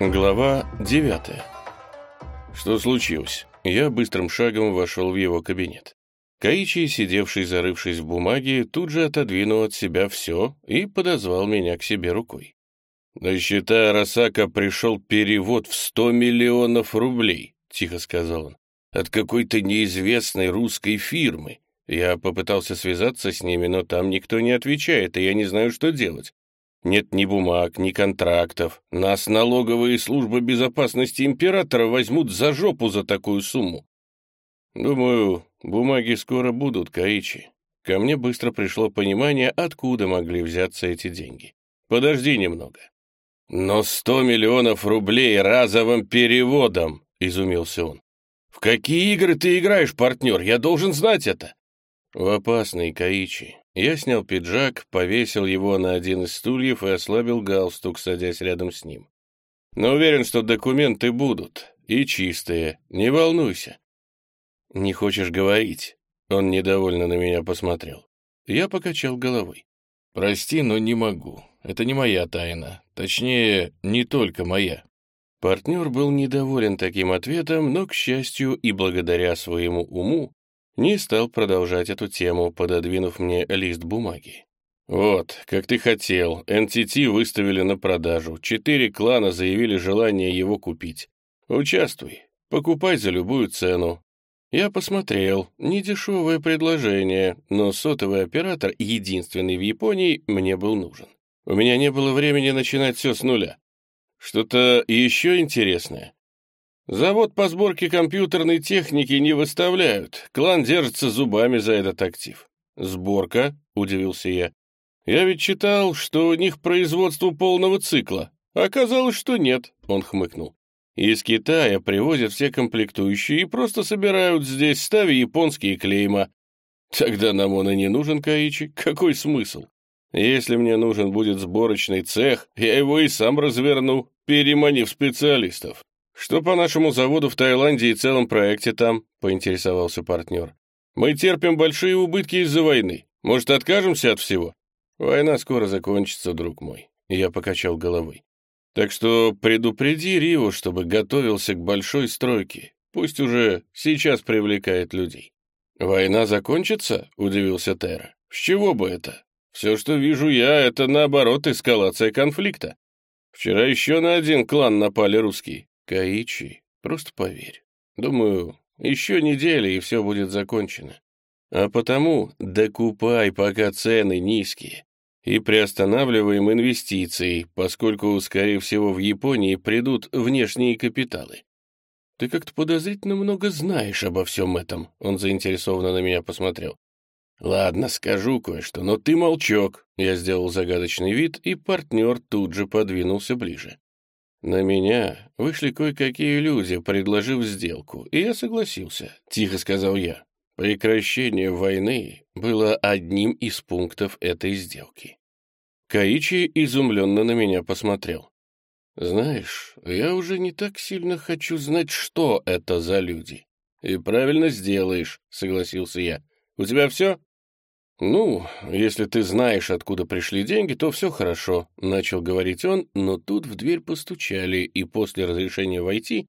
Глава 9 Что случилось? Я быстрым шагом вошел в его кабинет. Каичи, сидевший зарывшись в бумаге, тут же отодвинул от себя все и подозвал меня к себе рукой. «На счета Росака пришел перевод в сто миллионов рублей», — тихо сказал он, — «от какой-то неизвестной русской фирмы. Я попытался связаться с ними, но там никто не отвечает, и я не знаю, что делать. Нет ни бумаг, ни контрактов. Нас налоговые службы безопасности императора возьмут за жопу за такую сумму. Думаю, бумаги скоро будут, Каичи. Ко мне быстро пришло понимание, откуда могли взяться эти деньги. Подожди немного. Но сто миллионов рублей разовым переводом, изумился он. В какие игры ты играешь, партнер? Я должен знать это. В опасный, Каичи. Я снял пиджак, повесил его на один из стульев и ослабил галстук, садясь рядом с ним. Но уверен, что документы будут. И чистые. Не волнуйся. Не хочешь говорить? Он недовольно на меня посмотрел. Я покачал головой. Прости, но не могу. Это не моя тайна. Точнее, не только моя. Партнер был недоволен таким ответом, но, к счастью, и благодаря своему уму, не стал продолжать эту тему, пододвинув мне лист бумаги. «Вот, как ты хотел, NTT выставили на продажу, четыре клана заявили желание его купить. Участвуй, покупай за любую цену». Я посмотрел, недешевое предложение, но сотовый оператор, единственный в Японии, мне был нужен. У меня не было времени начинать все с нуля. Что-то еще интересное? Завод по сборке компьютерной техники не выставляют. Клан держится зубами за этот актив. Сборка? Удивился я. Я ведь читал, что у них производство полного цикла. Оказалось, что нет, он хмыкнул. Из Китая привозят все комплектующие и просто собирают здесь, ставя японские клейма. Тогда нам он и не нужен, Каичи. Какой смысл? Если мне нужен будет сборочный цех, я его и сам разверну, переманив специалистов. «Что по нашему заводу в Таиланде и целом проекте там?» — поинтересовался партнер. «Мы терпим большие убытки из-за войны. Может, откажемся от всего?» «Война скоро закончится, друг мой», — я покачал головой. «Так что предупреди Рио, чтобы готовился к большой стройке. Пусть уже сейчас привлекает людей». «Война закончится?» — удивился Тера. «С чего бы это? Все, что вижу я, это, наоборот, эскалация конфликта. Вчера еще на один клан напали русские. Каичи, просто поверь. Думаю, еще неделя, и все будет закончено. А потому докупай, пока цены низкие. И приостанавливаем инвестиции, поскольку, скорее всего, в Японии придут внешние капиталы. Ты как-то подозрительно много знаешь обо всем этом, он заинтересованно на меня посмотрел. «Ладно, скажу кое-что, но ты молчок». Я сделал загадочный вид, и партнер тут же подвинулся ближе. На меня вышли кое-какие люди, предложив сделку, и я согласился, — тихо сказал я. Прекращение войны было одним из пунктов этой сделки. Каичи изумленно на меня посмотрел. «Знаешь, я уже не так сильно хочу знать, что это за люди». «И правильно сделаешь», — согласился я. «У тебя все?» «Ну, если ты знаешь, откуда пришли деньги, то все хорошо», — начал говорить он, но тут в дверь постучали, и после разрешения войти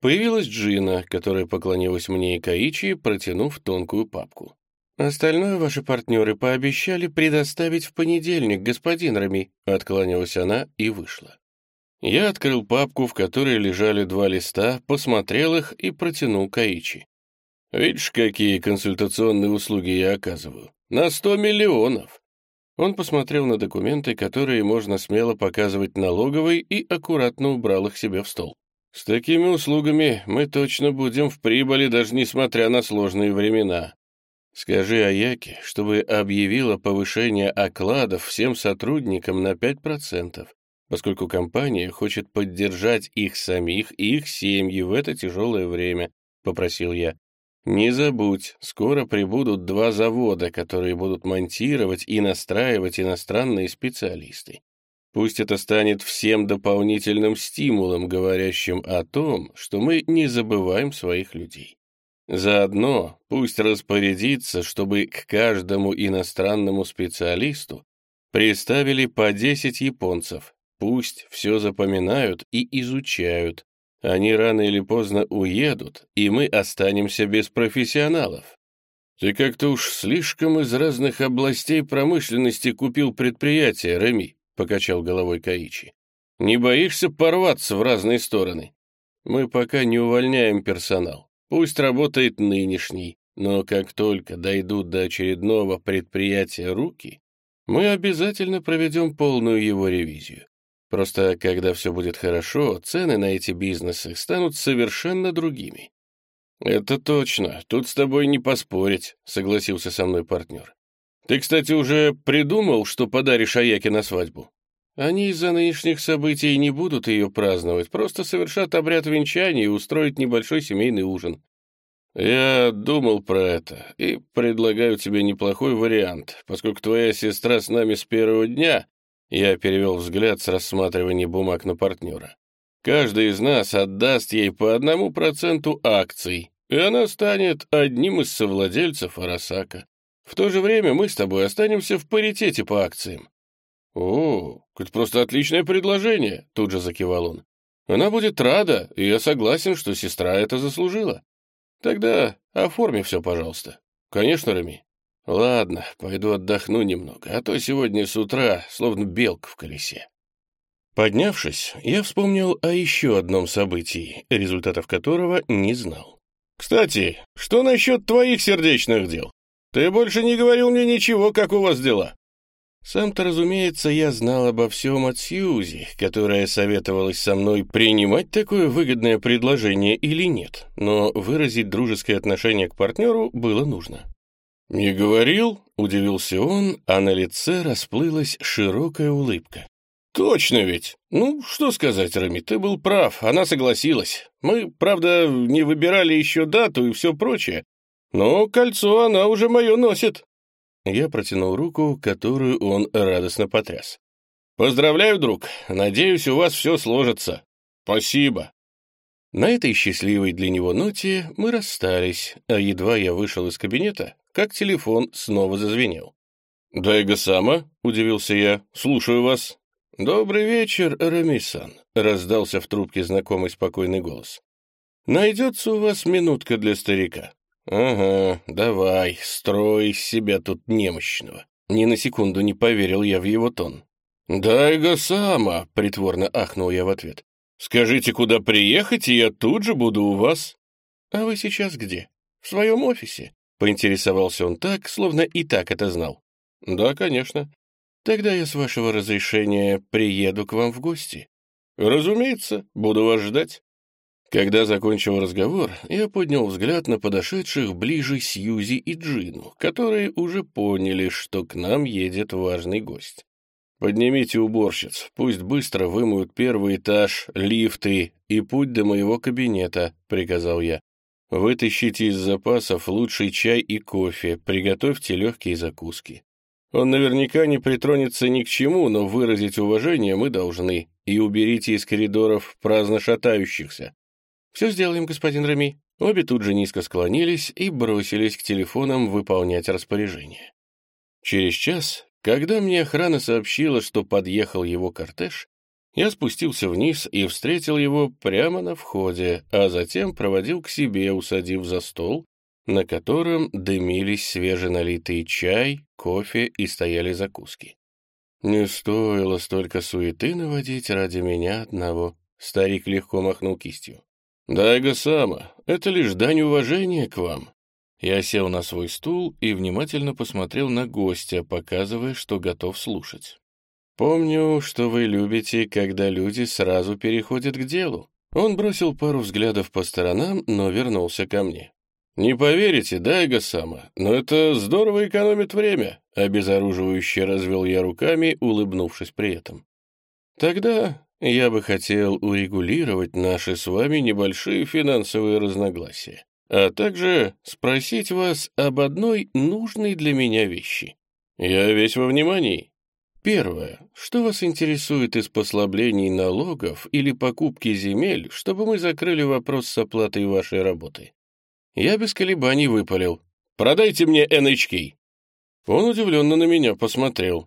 появилась Джина, которая поклонилась мне и Каичи, протянув тонкую папку. «Остальное ваши партнеры пообещали предоставить в понедельник, господин Рами», — отклонилась она и вышла. Я открыл папку, в которой лежали два листа, посмотрел их и протянул Каичи. «Видишь, какие консультационные услуги я оказываю? На сто миллионов!» Он посмотрел на документы, которые можно смело показывать налоговой, и аккуратно убрал их себе в стол. «С такими услугами мы точно будем в прибыли, даже несмотря на сложные времена. Скажи Аяке, чтобы объявила повышение окладов всем сотрудникам на 5%, поскольку компания хочет поддержать их самих и их семьи в это тяжелое время», — попросил я. Не забудь, скоро прибудут два завода, которые будут монтировать и настраивать иностранные специалисты. Пусть это станет всем дополнительным стимулом, говорящим о том, что мы не забываем своих людей. Заодно пусть распорядится, чтобы к каждому иностранному специалисту приставили по 10 японцев. Пусть все запоминают и изучают. Они рано или поздно уедут, и мы останемся без профессионалов. Ты как-то уж слишком из разных областей промышленности купил предприятие, Реми, покачал головой Каичи. Не боишься порваться в разные стороны? Мы пока не увольняем персонал. Пусть работает нынешний, но как только дойдут до очередного предприятия руки, мы обязательно проведем полную его ревизию. Просто когда все будет хорошо, цены на эти бизнесы станут совершенно другими. «Это точно, тут с тобой не поспорить», — согласился со мной партнер. «Ты, кстати, уже придумал, что подаришь Аяке на свадьбу?» Они из-за нынешних событий не будут ее праздновать, просто совершат обряд венчания и устроят небольшой семейный ужин. Я думал про это и предлагаю тебе неплохой вариант, поскольку твоя сестра с нами с первого дня, я перевел взгляд с рассматривания бумаг на партнера. Каждый из нас отдаст ей по одному проценту акций, и она станет одним из совладельцев Арасака. В то же время мы с тобой останемся в паритете по акциям. «О, это просто отличное предложение», — тут же закивал он. «Она будет рада, и я согласен, что сестра это заслужила. Тогда оформи все, пожалуйста». «Конечно, Рами. Ладно, пойду отдохну немного, а то сегодня с утра словно белка в колесе. Поднявшись, я вспомнил о еще одном событии, результатов которого не знал. «Кстати, что насчет твоих сердечных дел? Ты больше не говорил мне ничего, как у вас дела?» Сам-то, разумеется, я знал обо всем от Сьюзи, которая советовалась со мной принимать такое выгодное предложение или нет, но выразить дружеское отношение к партнеру было нужно. «Не говорил?» — удивился он, а на лице расплылась широкая улыбка. «Точно ведь! Ну, что сказать, Рами, ты был прав, она согласилась. Мы, правда, не выбирали еще дату и все прочее, но кольцо она уже мое носит». Я протянул руку, которую он радостно потряс. «Поздравляю, друг. Надеюсь, у вас все сложится. Спасибо». На этой счастливой для него ноте мы расстались, а едва я вышел из кабинета, как телефон снова зазвенел. «Дайга Сама?» — удивился я. «Слушаю вас». «Добрый вечер, Рамисан», — раздался в трубке знакомый спокойный голос. «Найдется у вас минутка для старика?» «Ага, давай, строй из себя тут немощного». Ни на секунду не поверил я в его тон. «Дайга Сама», — притворно ахнул я в ответ. «Скажите, куда приехать, и я тут же буду у вас». «А вы сейчас где? В своем офисе?» Поинтересовался он так, словно и так это знал. «Да, конечно. Тогда я, с вашего разрешения, приеду к вам в гости». «Разумеется, буду вас ждать». Когда закончил разговор, я поднял взгляд на подошедших ближе Сьюзи и Джину, которые уже поняли, что к нам едет важный гость. «Поднимите уборщиц, пусть быстро вымоют первый этаж, лифты и путь до моего кабинета», — приказал я. Вытащите из запасов лучший чай и кофе, приготовьте легкие закуски. Он наверняка не притронется ни к чему, но выразить уважение мы должны, и уберите из коридоров праздно шатающихся. Все сделаем, господин Рами. Обе тут же низко склонились и бросились к телефонам выполнять распоряжение. Через час, когда мне охрана сообщила, что подъехал его кортеж, я спустился вниз и встретил его прямо на входе, а затем проводил к себе, усадив за стол, на котором дымились свеженалитый чай, кофе и стояли закуски. Не стоило столько суеты наводить ради меня одного. Старик легко махнул кистью. «Дайга Сама, это лишь дань уважения к вам». Я сел на свой стул и внимательно посмотрел на гостя, показывая, что готов слушать. «Помню, что вы любите, когда люди сразу переходят к делу». Он бросил пару взглядов по сторонам, но вернулся ко мне. «Не поверите, да, Эго-сама, но это здорово экономит время», — обезоруживающе развел я руками, улыбнувшись при этом. «Тогда я бы хотел урегулировать наши с вами небольшие финансовые разногласия, а также спросить вас об одной нужной для меня вещи. Я весь во внимании». Первое. Что вас интересует из послаблений налогов или покупки земель, чтобы мы закрыли вопрос с оплатой вашей работы? Я без колебаний выпалил. «Продайте мне NHK». Он удивленно на меня посмотрел.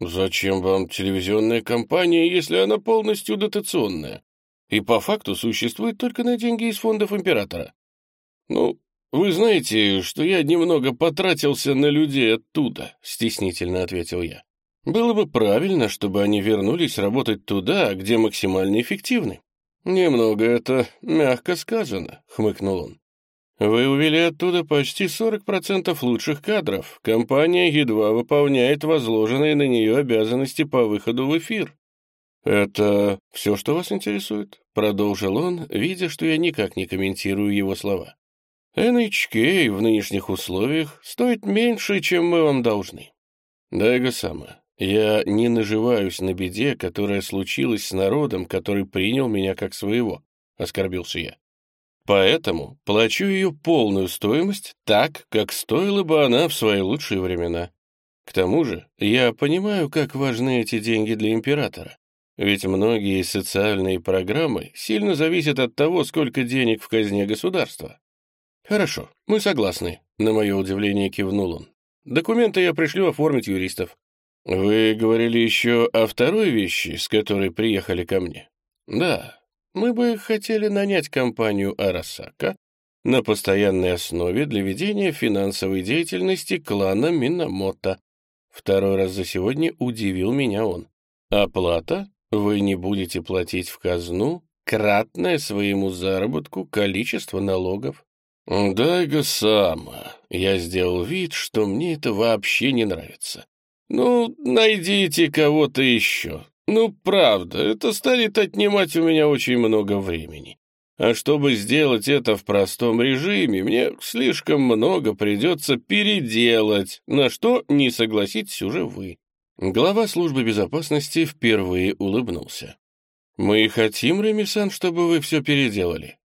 «Зачем вам телевизионная компания, если она полностью дотационная? И по факту существует только на деньги из фондов императора. Ну, вы знаете, что я немного потратился на людей оттуда», — стеснительно ответил я. «Было бы правильно, чтобы они вернулись работать туда, где максимально эффективны». «Немного это мягко сказано», — хмыкнул он. Вы увели оттуда почти 40% лучших кадров. Компания едва выполняет возложенные на нее обязанности по выходу в эфир. «Это все, что вас интересует?» — продолжил он, видя, что я никак не комментирую его слова. «NHK в нынешних условиях стоит меньше, чем мы вам должны. Дайга сама, я не наживаюсь на беде, которая случилась с народом, который принял меня как своего», — оскорбился я. Поэтому плачу ее полную стоимость так, как стоила бы она в свои лучшие времена. К тому же я понимаю, как важны эти деньги для императора. Ведь многие социальные программы сильно зависят от того, сколько денег в казне государства. Хорошо, мы согласны, на мое удивление кивнул он. Документы я пришлю оформить юристов. Вы говорили еще о второй вещи, с которой приехали ко мне? Да, мы бы хотели нанять компанию Арасака на постоянной основе для ведения финансовой деятельности клана Минамото. Второй раз за сегодня удивил меня он. Оплата? Вы не будете платить в казну кратное своему заработку количество налогов. «Дай-га сама». Я сделал вид, что мне это вообще не нравится. «Ну, найдите кого-то еще. Ну, правда, это станет отнимать у меня очень много времени. А чтобы сделать это в простом режиме, мне слишком много придется переделать, на что не согласитесь уже вы. Глава службы безопасности впервые улыбнулся. «Мы хотим, Ремисан, чтобы вы все переделали».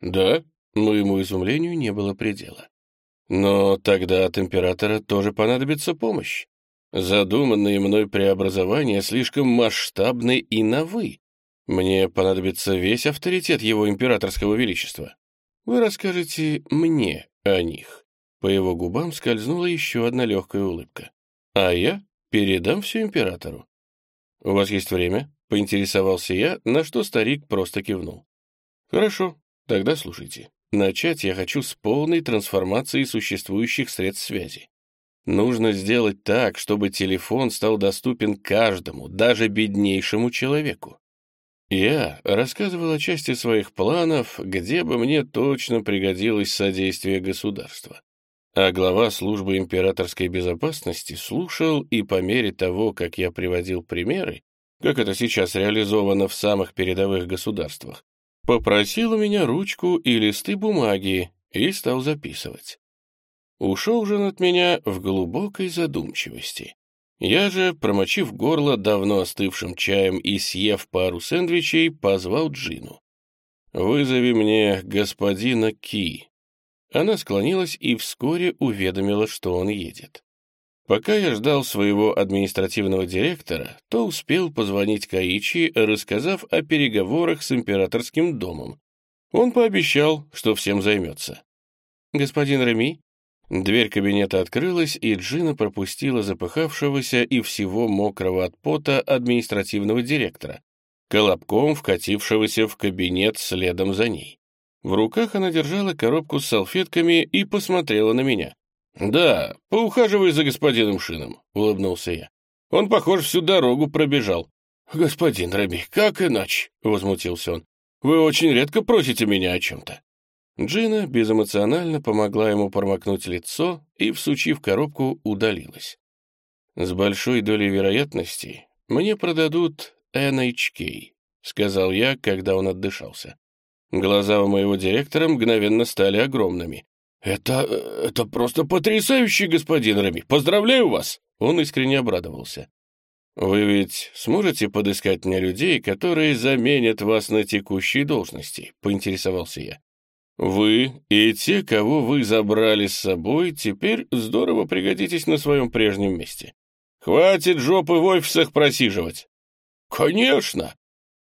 «Да?» Моему изумлению не было предела. «Но тогда от императора тоже понадобится помощь. Задуманные мной преобразования слишком масштабны и новы. Мне понадобится весь авторитет его императорского величества. Вы расскажете мне о них». По его губам скользнула еще одна легкая улыбка. «А я передам все императору». «У вас есть время?» — поинтересовался я, на что старик просто кивнул. «Хорошо, тогда слушайте. Начать я хочу с полной трансформации существующих средств связи. Нужно сделать так, чтобы телефон стал доступен каждому, даже беднейшему человеку. Я рассказывал о части своих планов, где бы мне точно пригодилось содействие государства. А глава службы императорской безопасности слушал, и по мере того, как я приводил примеры, как это сейчас реализовано в самых передовых государствах, попросил у меня ручку и листы бумаги и стал записывать. Ушел же от меня в глубокой задумчивости. Я же, промочив горло давно остывшим чаем и съев пару сэндвичей, позвал Джину. «Вызови мне господина Ки». Она склонилась и вскоре уведомила, что он едет. Пока я ждал своего административного директора, то успел позвонить Каичи, рассказав о переговорах с императорским домом. Он пообещал, что всем займется. «Господин Реми, Дверь кабинета открылась, и Джина пропустила запыхавшегося и всего мокрого от пота административного директора, колобком вкатившегося в кабинет следом за ней. В руках она держала коробку с салфетками и посмотрела на меня. «Да, поухаживай за господином Шином», — улыбнулся я. «Он, похоже, всю дорогу пробежал». «Господин Раби, как иначе?» — возмутился он. «Вы очень редко просите меня о чем-то». Джина безэмоционально помогла ему промокнуть лицо и, всучив коробку, удалилась. «С большой долей вероятности мне продадут NHK», — сказал я, когда он отдышался. Глаза у моего директора мгновенно стали огромными. «Это... это просто потрясающе, господин Рами! Поздравляю вас!» Он искренне обрадовался. «Вы ведь сможете подыскать мне людей, которые заменят вас на текущей должности?» — поинтересовался я. Вы и те, кого вы забрали с собой, теперь здорово пригодитесь на своем прежнем месте. Хватит жопы в офисах просиживать. Конечно.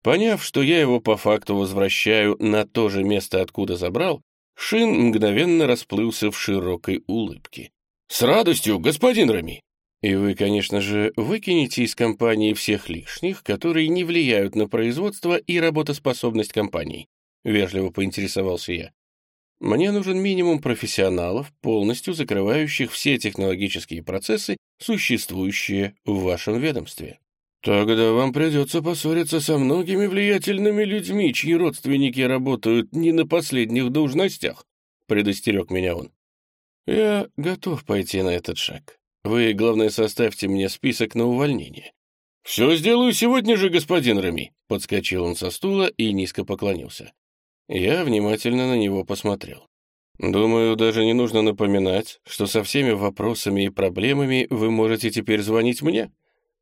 Поняв, что я его по факту возвращаю на то же место, откуда забрал, Шин мгновенно расплылся в широкой улыбке. «С радостью, господин Рами!» И вы, конечно же, выкинете из компании всех лишних, которые не влияют на производство и работоспособность компании. Вежливо поинтересовался я. Мне нужен минимум профессионалов, полностью закрывающих все технологические процессы, существующие в вашем ведомстве. Тогда вам придется поссориться со многими влиятельными людьми, чьи родственники работают не на последних должностях, предостерег меня он. Я готов пойти на этот шаг. Вы, главное, составьте мне список на увольнение. «Все сделаю сегодня же, господин Рами», — подскочил он со стула и низко поклонился. Я внимательно на него посмотрел. Думаю, даже не нужно напоминать, что со всеми вопросами и проблемами вы можете теперь звонить мне.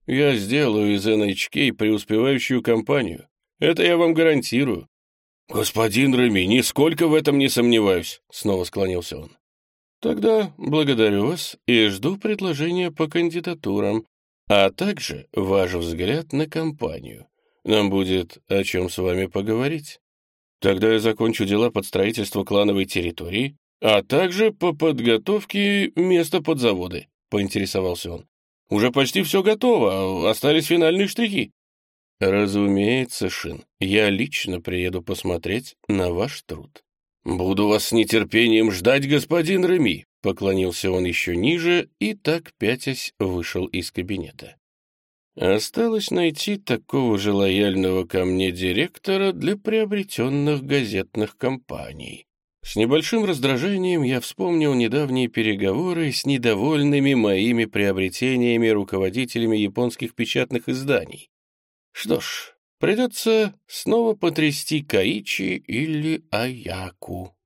Я сделаю из NHK преуспевающую компанию. Это я вам гарантирую. Господин Рами, нисколько в этом не сомневаюсь, снова склонился он. Тогда благодарю вас и жду предложения по кандидатурам, а также ваш взгляд на компанию. Нам будет о чем с вами поговорить. Тогда я закончу дела под строительство клановой территории, а также по подготовке места под заводы», — поинтересовался он. «Уже почти все готово, остались финальные штрихи». «Разумеется, Шин, я лично приеду посмотреть на ваш труд». «Буду вас с нетерпением ждать, господин Реми», — поклонился он еще ниже и так, пятясь, вышел из кабинета. Осталось найти такого же лояльного ко мне директора для приобретенных газетных компаний. С небольшим раздражением я вспомнил недавние переговоры с недовольными моими приобретениями руководителями японских печатных изданий. Что ж, придется снова потрясти Каичи или Аяку.